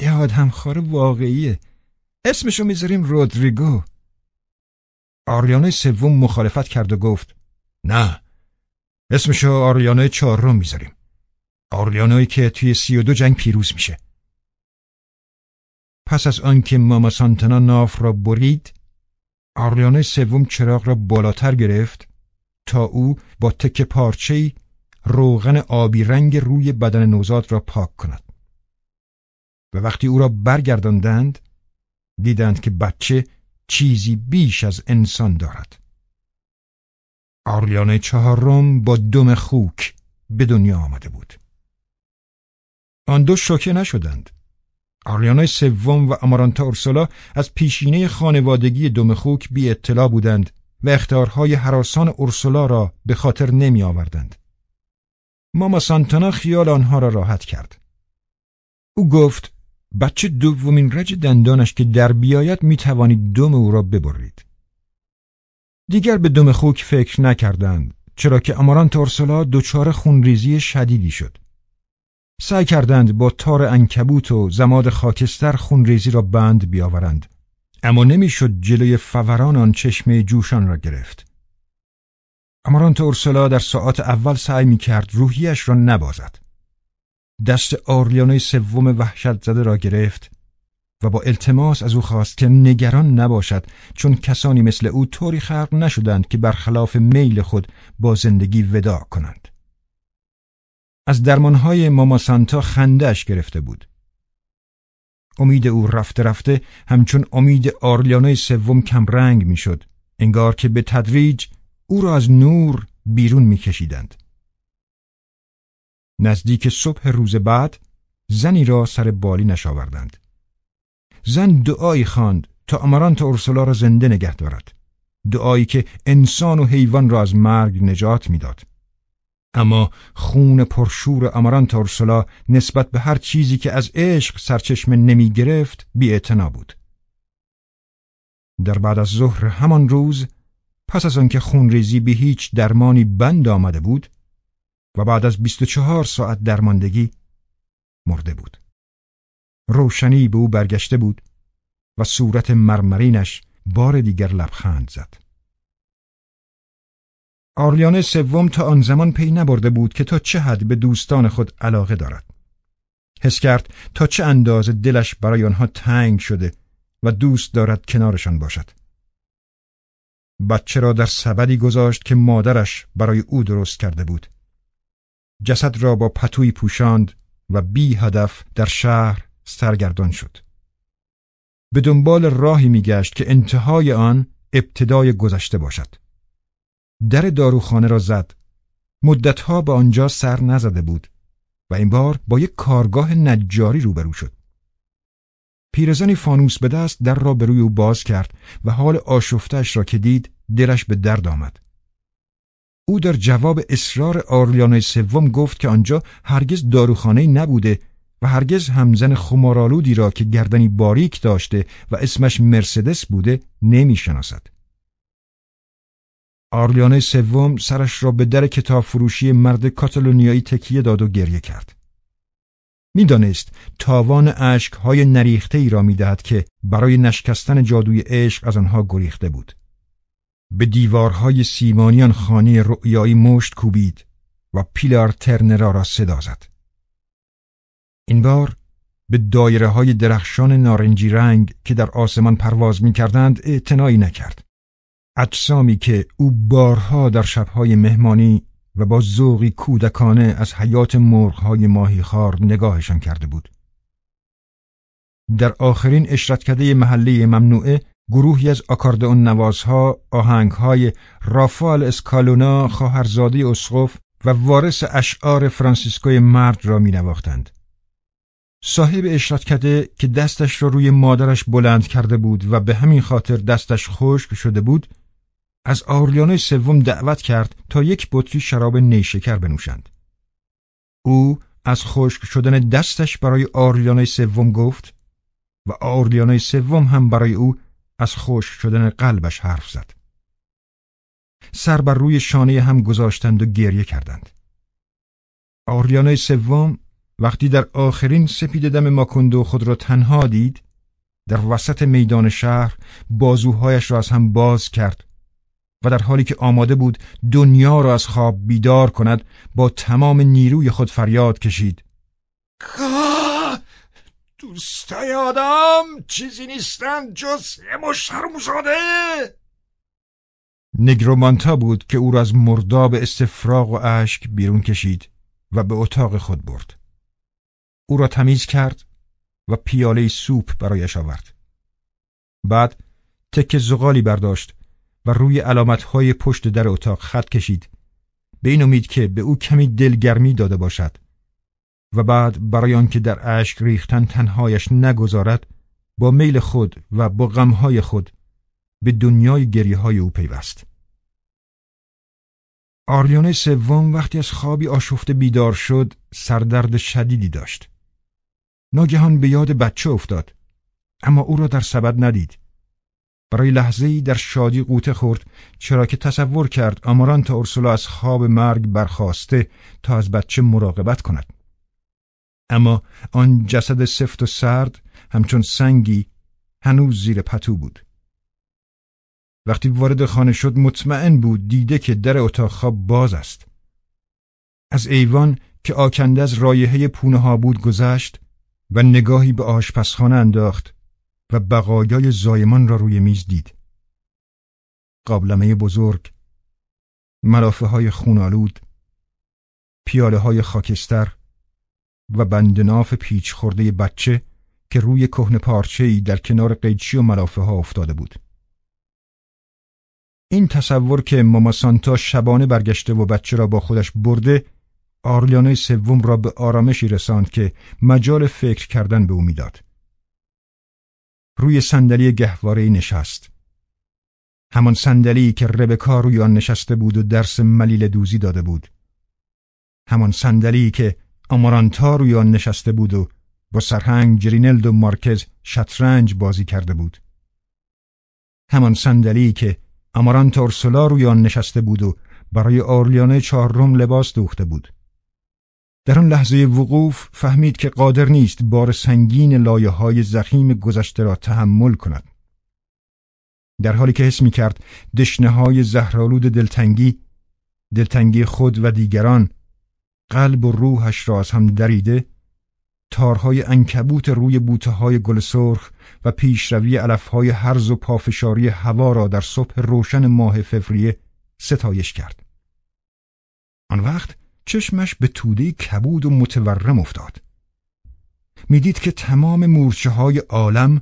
یه آدم خار واقعیه. اسمشو می‌ذاریم رودریگو. آریانه سوم مخالفت کرد و گفت نه اسمشو آریانه چهارم می‌ذاریم. آریانهی که توی سی و دو جنگ پیروز میشه. پس از آنکه ماما سانتنا ناف را برید آریانه سوم چراغ را بالاتر گرفت تا او با تک پارچه‌ای روغن آبی رنگ روی بدن نوزاد را پاک کند. و وقتی او را برگرداندند دیدند که بچه چیزی بیش از انسان دارد آرلیانه چهارم با دم خوک به دنیا آمده بود آن دو شوکه نشدند آرلیانای سوم و امارانتا اورسولا از پیشینه خانوادگی دم خوک بی اطلاع بودند و اختارهای حراسان اورسولا را به خاطر نمی آوردند. ماما سانتانا خیال آنها را راحت کرد. او گفت بچه دومین رج دندانش که در بیاید می توانید دم او را ببرید. دیگر به دم خوک فکر نکردند چرا که امارانت اورسولا دچار خونریزی شدیدی شد. سعی کردند با تار انکبوت و زماد خاکستر خونریزی را بند بیاورند اما نمی‌شد جلوی فوران آن چشمه جوشان را گرفت امارانت اورسلا در ساعت اول سعی می کرد روحیش را نبازد دست آرلیانوی سوم وحشت زده را گرفت و با التماس از او خواست که نگران نباشد چون کسانی مثل او طوری خلق نشدند که برخلاف میل خود با زندگی وداع کنند از درمانهای ماما سانتا خندهش گرفته بود. امید او رفته رفته همچون امید آرلیانوی سوم کم رنگ می‌شد انگار که به تدریج او را از نور بیرون میکشیدند. نزدیک صبح روز بعد زنی را سر بالی نشاوردند. زن دعایی خواند تا امارانت اورسولا را زنده نگه دارد. دعایی که انسان و حیوان را از مرگ نجات می‌داد. اما خون پرشور امارانت اورسولا نسبت به هر چیزی که از عشق سرچشمه نمی گرفت بی بود. در بعد از ظهر همان روز پس از آنکه خونریزی به هیچ درمانی بند آمده بود و بعد از 24 ساعت درماندگی مرده بود. روشنی به او برگشته بود و صورت مرمرینش بار دیگر لبخند زد. آرلیانه سوم تا آن زمان پی نبرده بود که تا چه حد به دوستان خود علاقه دارد. حس کرد تا چه اندازه دلش برای آنها تنگ شده و دوست دارد کنارشان باشد. بچه را در سبدی گذاشت که مادرش برای او درست کرده بود. جسد را با پتوی پوشاند و بی هدف در شهر سرگردان شد. به دنبال راهی میگشت که انتهای آن ابتدای گذشته باشد. در داروخانه را زد. مدتها به آنجا سر نزده بود و این بار با یک کارگاه نجاری روبرو شد. پیرزنی فانوس به دست در را به روی او باز کرد و حال آشفتش را که دید دلش به درد آمد. او در جواب اصرار آرلیانه سوم گفت که آنجا هرگز داروخانه نبوده و هرگز همزن خمارالودی را که گردنی باریک داشته و اسمش مرسدس بوده نمی شناسد. آرلیانه سوم سرش را به در کتاب فروشی مرد کاتالونیایی تکیه داد و گریه کرد. می‌دانست تاوان های نریخته ای را می‌دهد که برای نشکستن جادوی عشق از آنها گریخته بود. به دیوارهای سیمانیان خانه رؤیایی مشت کوبید و پیلار ترنرا را صدا زد. این بار به دایره های درخشان نارنجی رنگ که در آسمان پرواز می کردند اعتنایی نکرد. اجسامی که او بارها در شبهای مهمانی و با ذوقی کودکانه از حیات مرغهای ماهیخوار نگاهشان کرده بود. در آخرین اشرتکده محله ممنوعه گروهی از آکاردئون نوازها آهنگهای رافال اسکالونا خواهرزاده اسقف و وارث اشعار فرانسیسکوی مرد را می نواختند. صاحب اشرتکده که دستش را روی مادرش بلند کرده بود و به همین خاطر دستش خشک شده بود از آرلیانه سوم دعوت کرد تا یک بطری شراب نیشکر بنوشند. او از خشک شدن دستش برای آرلیانه سوم گفت و آرلیانه سوم هم برای او از خشک شدن قلبش حرف زد. سر بر روی شانه هم گذاشتند و گریه کردند. آرلیانه سوم وقتی در آخرین سپید دم ماکندو خود را تنها دید در وسط میدان شهر بازوهایش را از هم باز کرد و در حالی که آماده بود دنیا را از خواب بیدار کند با تمام نیروی خود فریاد کشید دوستای آدم چیزی نیستند جز مشرمزاده نگرومانتا بود که او را از مرداب استفراغ و اشک بیرون کشید و به اتاق خود برد. او را تمیز کرد و پیاله سوپ برایش آورد. بعد تک زغالی برداشت و روی علامتهای پشت در اتاق خط کشید. به این امید که به او کمی دلگرمی داده باشد. و بعد برای آنکه در اشک ریختن تنهایش نگذارد با میل خود و با غمهای خود به دنیای گریه های او پیوست. آریانه سوم وقتی از خوابی آشفته بیدار شد سردرد شدیدی داشت. ناگهان به یاد بچه افتاد اما او را در سبد ندید. برای لحظه ای در شادی قوطه خورد چرا که تصور کرد آمارانتا اورسولا از خواب مرگ برخواسته تا از بچه مراقبت کند. اما آن جسد سفت و سرد همچون سنگی هنوز زیر پتو بود وقتی وارد خانه شد مطمئن بود دیده که در اتاق خواب باز است از ایوان که آکنده از رایحه پونه ها بود گذشت و نگاهی به آشپزخانه انداخت و بقایای زایمان را روی میز دید. قابلمه بزرگ، ملافه های خونالود، پیاله های خاکستر و بندناف پیچ خورده بچه که روی کهن پارچه‌ای در کنار قیچی و ملافه ها افتاده بود. این تصور که ماما سانتا شبانه برگشته و بچه را با خودش برده آرلیانه سوم را به آرامشی رساند که مجال فکر کردن به او می‌داد. روی صندلی گهواره نشست. همان صندلی که ربکا روی آن نشسته بود و درس ملیل دوزی داده بود. همان صندلی که آمارانتا روی آن نشسته بود و با سرهنگ جرینلد و مارکز شطرنج بازی کرده بود. همان صندلی که آمارانتا اورسولا روی آن نشسته بود و برای آرلیانه چهارم لباس دوخته بود. در آن لحظه وقوف فهمید که قادر نیست بار سنگین لایه های زخیم گذشته را تحمل کند. در حالی که حس می کرد دشنه های زهرالود دلتنگی، دلتنگی خود و دیگران، قلب و روحش را از هم دریده، تارهای انکبوت روی بوته های گل سرخ و پیشروی علفهای هرز و پافشاری هوا را در صبح روشن ماه فوریه ستایش کرد. آن وقت چشمش به توده کبود و متورم افتاد. می‌دید که تمام مورچه های عالم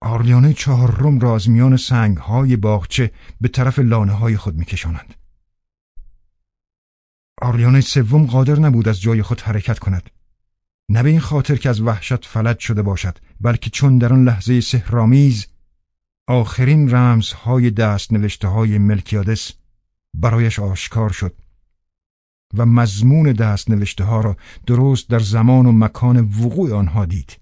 آرلیانه چهارم را از میان سنگ های باغچه به طرف لانه های خود میکشانند. آرلیانه سوم قادر نبود از جای خود حرکت کند. نه به این خاطر که از وحشت فلج شده باشد بلکه چون در آن لحظه سهرامیز آخرین رمزهای دست نوشته های ملکیادس برایش آشکار شد و مضمون دست نوشته ها را درست در زمان و مکان وقوع آنها دید.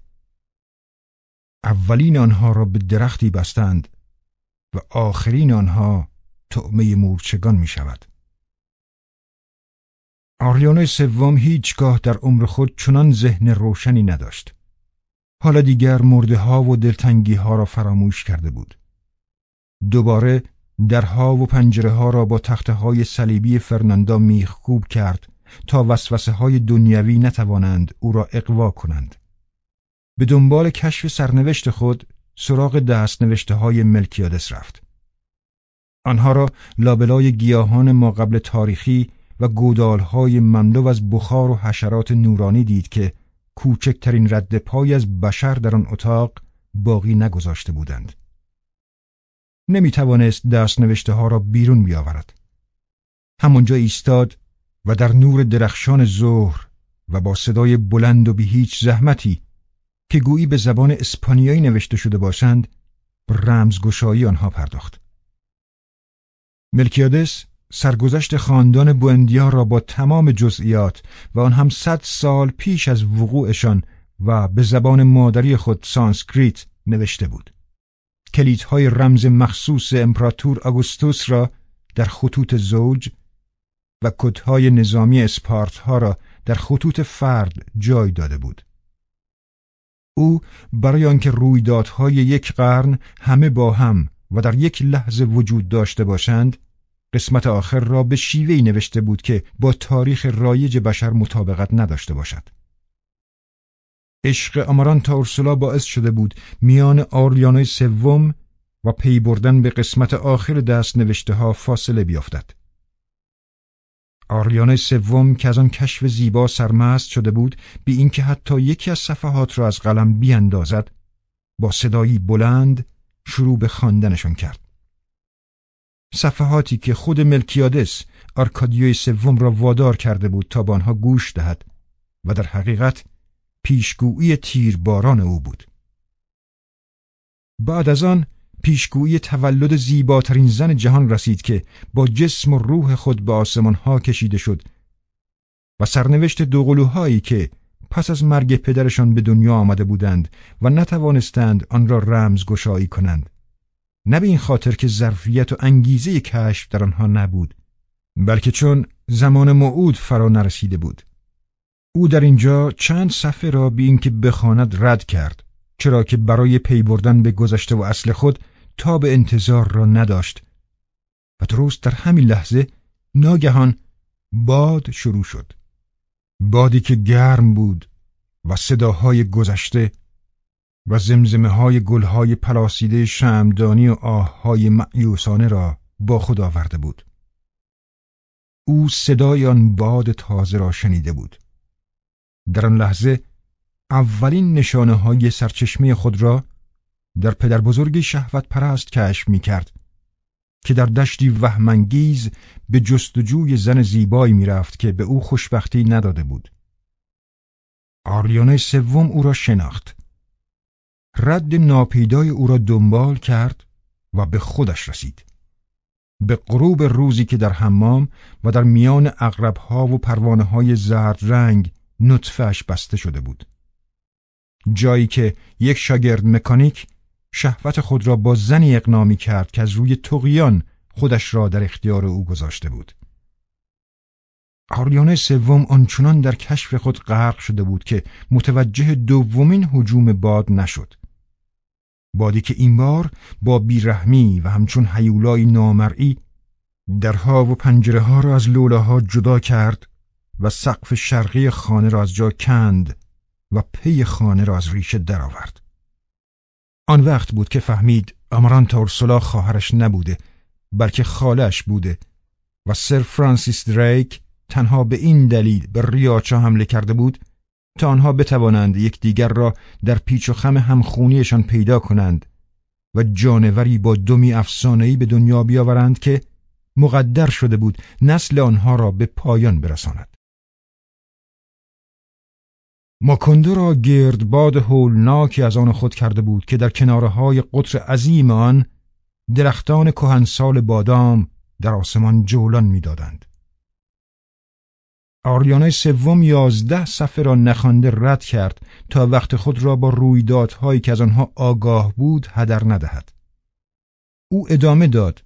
اولین آنها را به درختی بستند و آخرین آنها تعمه مورچگان می شود. آریانه سوم هیچگاه در عمر خود چنان ذهن روشنی نداشت. حالا دیگر مرده ها و دلتنگی ها را فراموش کرده بود. دوباره درها و پنجره ها را با تخته های صلیبی فرناندا میخکوب کرد تا وسوسه های دنیوی نتوانند او را اقوا کنند. به دنبال کشف سرنوشت خود سراغ دست نوشته های ملکیادس رفت. آنها را لابلای گیاهان ما قبل تاریخی و های مملو از بخار و حشرات نورانی دید که کوچکترین رد پای از بشر در آن اتاق باقی نگذاشته بودند. نمی توانست دست نوشته ها را بیرون بیاورد. همانجا ایستاد و در نور درخشان ظهر و با صدای بلند و بی هیچ زحمتی که گویی به زبان اسپانیایی نوشته شده باشند به رمزگشایی آنها پرداخت. ملکیادس سرگذشت خاندان بوئندیا را با تمام جزئیات و آن هم صد سال پیش از وقوعشان و به زبان مادری خود سانسکریت نوشته بود. کلیدهای رمز مخصوص امپراتور آگوستوس را در خطوط زوج و کدهای نظامی اسپارت را در خطوط فرد جای داده بود. او برای آنکه رویدادهای یک قرن همه با هم و در یک لحظه وجود داشته باشند قسمت آخر را به شیوهی نوشته بود که با تاریخ رایج بشر مطابقت نداشته باشد. عشق آمارانتا اورسولا باعث شده بود میان آرلیانای سوم و پی بردن به قسمت آخر دست نوشته ها فاصله بیافتد. آرلیانه سوم که از آن کشف زیبا سرمست شده بود بی اینکه حتی یکی از صفحات را از قلم بیاندازد با صدایی بلند شروع به خواندنشان کرد. صفحاتی که خود ملکیادس آرکادیوی سوم را وادار کرده بود تا به آنها گوش دهد و در حقیقت پیشگویی تیرباران او بود. بعد از آن پیشگویی تولد زیباترین زن جهان رسید که با جسم و روح خود به آسمان ها کشیده شد و سرنوشت دوقلوهایی که پس از مرگ پدرشان به دنیا آمده بودند و نتوانستند آن را رمز گشایی کنند نه به این خاطر که ظرفیت و انگیزه کشف در آنها نبود بلکه چون زمان موعود فرا نرسیده بود. او در اینجا چند صفحه را بی اینکه بخواند رد کرد چرا که برای پی بردن به گذشته و اصل خود تا به انتظار را نداشت. و درست در همین لحظه ناگهان باد شروع شد. بادی که گرم بود و صداهای گذشته و زمزمه های گلهای پلاسیده شمدانی و آههای معیوسانه را با خود آورده بود او صدای آن باد تازه را شنیده بود در آن لحظه اولین نشانه های سرچشمه خود را در پدر بزرگ شهوت پرست کشف می کرد که در دشتی وهمانگیز به جستجوی زن زیبایی می رفت که به او خوشبختی نداده بود. آریانه سوم او را شناخت. رد ناپیدای او را دنبال کرد و به خودش رسید. به غروب روزی که در حمام و در میان اغربها و پروانه های زرد رنگ نطفهش بسته شده بود. جایی که یک شاگرد مکانیک شهوت خود را با زنی اقنامی کرد که از روی تقیان خودش را در اختیار او گذاشته بود. آریانه سوم آنچنان در کشف خود غرق شده بود که متوجه دومین حجوم باد نشد. بادی که این بار با بیرحمی و همچون حیولای نامرئی درها و پنجره ها را از لولاها جدا کرد و سقف شرقی خانه را از جا کند و پی خانه را از ریشه درآورد. آن وقت بود که فهمید آمارانتا اورسولا خواهرش نبوده بلکه خالش بوده و سر فرانسیس دریک تنها به این دلیل به ریاچا حمله کرده بود تا آنها بتوانند یکدیگر را در پیچ و خم همخونیشان پیدا کنند و جانوری با دمی افسانه‌ای به دنیا بیاورند که مقدر شده بود نسل آنها را به پایان برساند. ماکندو را گردباد هولناکی از آن خود کرده بود که در کناره های قطر عظیم آن درختان کهنسال بادام در آسمان جولان می‌دادند. آریانه سوم یازده صفحه را نخوانده رد کرد تا وقت خود را با رویدادهایی که از آنها آگاه بود هدر ندهد. او ادامه داد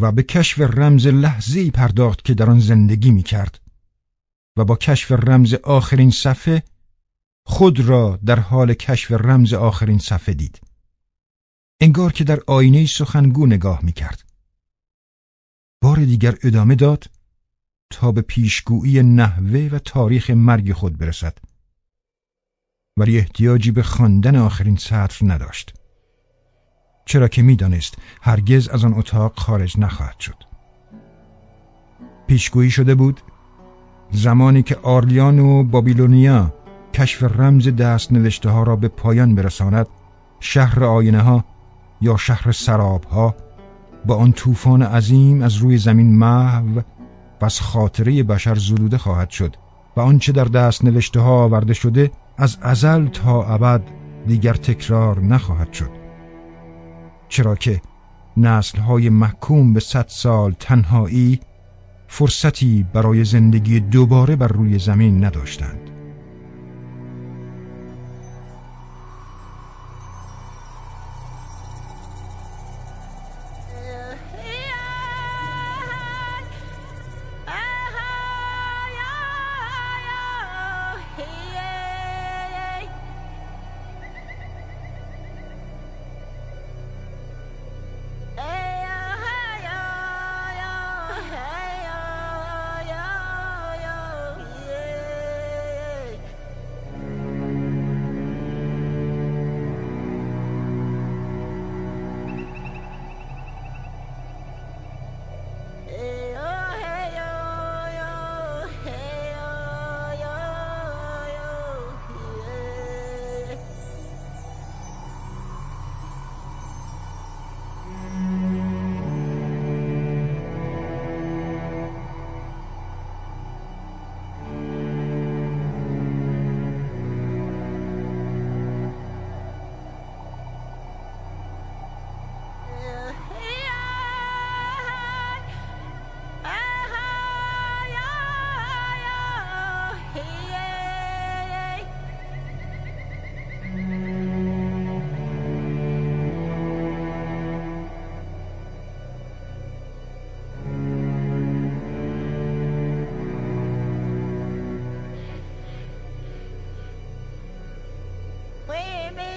و به کشف رمز لحظه پرداخت که در آن زندگی می کرد و با کشف رمز آخرین صفحه خود را در حال کشف رمز آخرین صفحه دید. انگار که در آینه سخنگو نگاه می کرد. بار دیگر ادامه داد تا به پیشگویی نحوه و تاریخ مرگ خود برسد. ولی احتیاجی به خواندن آخرین سطر نداشت. چرا که می‌دانست هرگز از آن اتاق خارج نخواهد شد. پیشگویی شده بود زمانی که آرلیان و بابیلونیا کشف رمز دست نوشته ها را به پایان برساند شهر آینه ها یا شهر سراب ها با آن طوفان عظیم از روی زمین محو از خاطره بشر زدوده خواهد شد و آنچه در دست نوشته ها آورده شده از ازل تا ابد دیگر تکرار نخواهد شد. چرا که نسل های محکوم به صد سال تنهایی فرصتی برای زندگی دوباره بر روی زمین نداشتند.